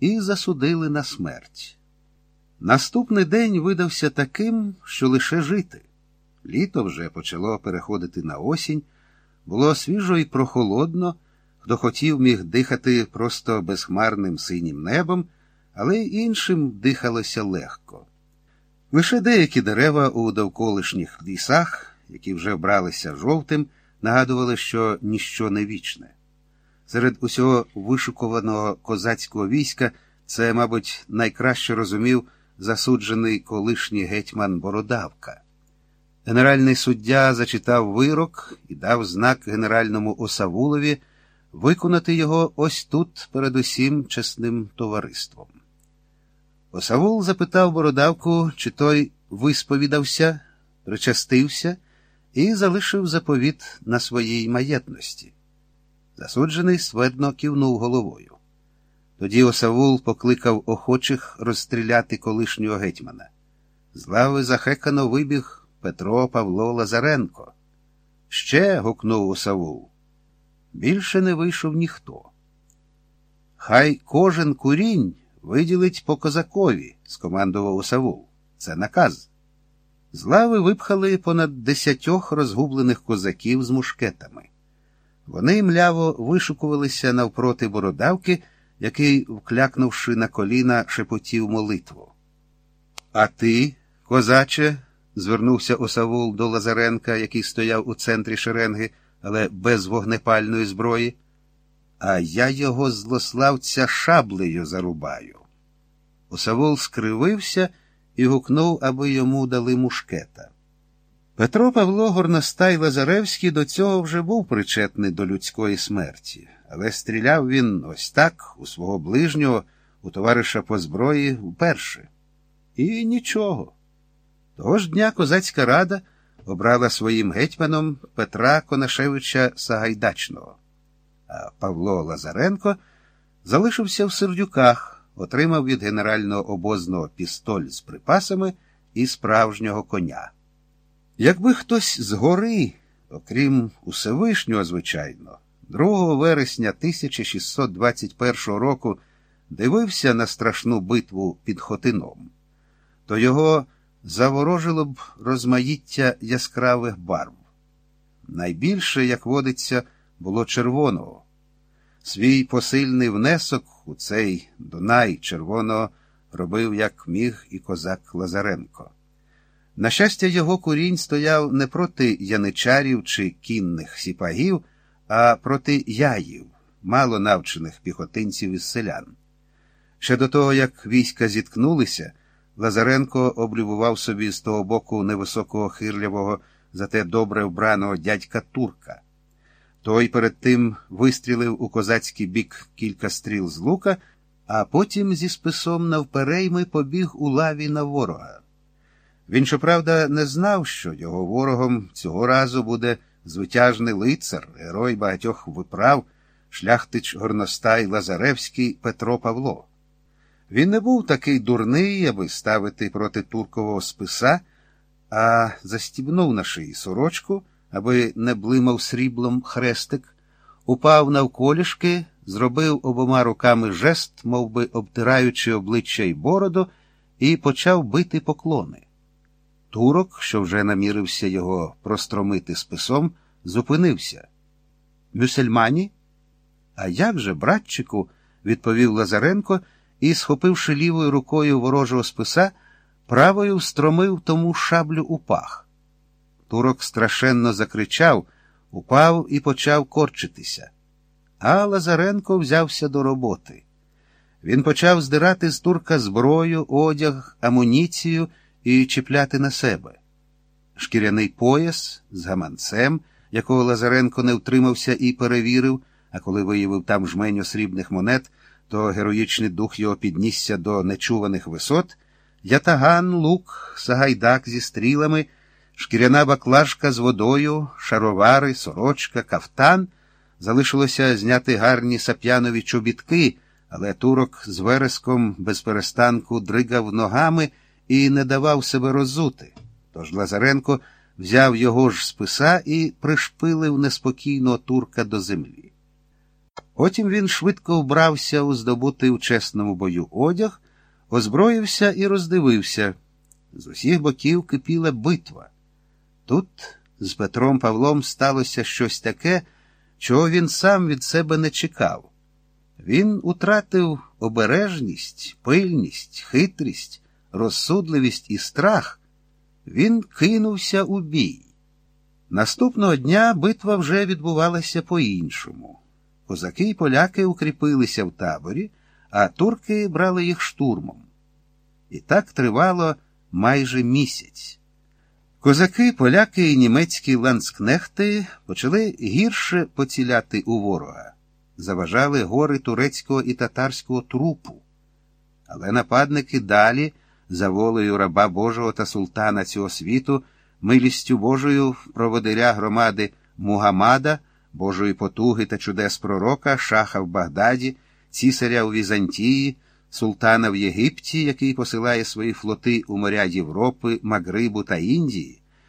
і засудили на смерть. Наступний день видався таким, що лише жити. Літо вже почало переходити на осінь, було свіжо і прохолодно, хто хотів, міг дихати просто безхмарним синім небом, але іншим дихалося легко. Лише деякі дерева у довколишніх лісах, які вже бралися жовтим, нагадували, що ніщо не вічне. Серед усього вишукуваного козацького війська це, мабуть, найкраще розумів засуджений колишній гетьман Бородавка. Генеральний суддя зачитав вирок і дав знак генеральному Осавулові виконати його ось тут перед усім чесним товариством. Осавул запитав бородавку, чи той висповідався, причастився і залишив заповіт на своїй маєтності. Засуджений сведно кивнув головою. Тоді Осавул покликав охочих розстріляти колишнього гетьмана. З лави захекано вибіг Петро Павло Лазаренко. Ще. гукнув Осавул. Більше не вийшов ніхто. Хай кожен курінь виділить по козакові, скомандував Осавул. Це наказ. З лави випхали понад десятьох розгублених козаків з мушкетами. Вони мляво вишукувалися навпроти бородавки, який, вклякнувши на коліна, шепотів молитву. А ти, козаче, звернувся Осавул до Лазаренка, який стояв у центрі шеренги, але без вогнепальної зброї. А я його злославця шаблею зарубаю. Осавул скривився і гукнув, аби йому дали мушкета. Петро Павло Горностай Лазаревський до цього вже був причетний до людської смерті, але стріляв він ось так, у свого ближнього, у товариша по зброї вперше. І нічого. Того ж дня козацька рада обрала своїм гетьманом Петра Конашевича Сагайдачного, а Павло Лазаренко залишився в сердюках, отримав від генерального обозного пістоль з припасами і справжнього коня. Якби хтось згори, окрім Усевишнього, звичайно, 2 вересня 1621 року дивився на страшну битву під Хотином, то його заворожило б розмаїття яскравих барв. Найбільше, як водиться, було червоного. Свій посильний внесок у цей Дунай червоного робив як міг і козак Лазаренко. На щастя, його курінь стояв не проти яничарів чи кінних сіпагів, а проти яїв, мало навчених піхотинців із селян. Ще до того, як війська зіткнулися, Лазаренко облюбував собі з того боку невисокого хирлявого, зате добре вбраного дядька Турка. Той перед тим вистрілив у козацький бік кілька стріл з лука, а потім зі списом навперейми побіг у лаві на ворога. Він, щоправда, не знав, що його ворогом цього разу буде звитяжний лицар, герой багатьох виправ, шляхтич горностай Лазаревський Петро Павло. Він не був такий дурний, аби ставити проти туркового списа, а застібнув на шиї сорочку, аби не блимав сріблом хрестик, упав навколішки, зробив обома руками жест, мов би обтираючи обличчя й бороду, і почав бити поклони. Турок, що вже намірився його простромити списом, зупинився. Мюсельмані? А як же, братчику? відповів Лазаренко і, схопивши лівою рукою ворожого списа, правою встромив тому шаблю у пах. Турок страшенно закричав, упав і почав корчитися. А Лазаренко взявся до роботи. Він почав здирати з турка зброю, одяг, амуніцію і чіпляти на себе. Шкіряний пояс з гаманцем, якого Лазаренко не втримався і перевірив, а коли виявив там жменю срібних монет, то героїчний дух його піднісся до нечуваних висот, ятаган, лук, сагайдак зі стрілами, шкіряна баклажка з водою, шаровари, сорочка, кафтан. Залишилося зняти гарні сап'янові чобітки, але турок з вереском без перестанку дригав ногами і не давав себе розути. Тож Лазаренко взяв його ж списа і пришпилив неспокійного турка до землі. Потім він швидко вбрався у здобутий у чесному бою одяг, озброївся і роздивився. З усіх боків кипіла битва. Тут з Петром Павлом сталося щось таке, чого він сам від себе не чекав. Він утратив обережність, пильність, хитрість, розсудливість і страх. Він кинувся у бій. Наступного дня битва вже відбувалася по-іншому. Козаки й поляки укріпилися в таборі, а турки брали їх штурмом. І так тривало майже місяць. Козаки, поляки і німецькі ланцкнехти почали гірше поціляти у ворога, заважали гори турецького і татарського трупу. Але нападники далі, за волею раба Божого та султана цього світу, милістю Божою проводиря громади Мугамада, Божої потуги та чудес пророка, шаха в Багдаді, цісаря у Візантії, султана в Єгипті, який посилає свої флоти у моря Європи, Магрибу та Індії.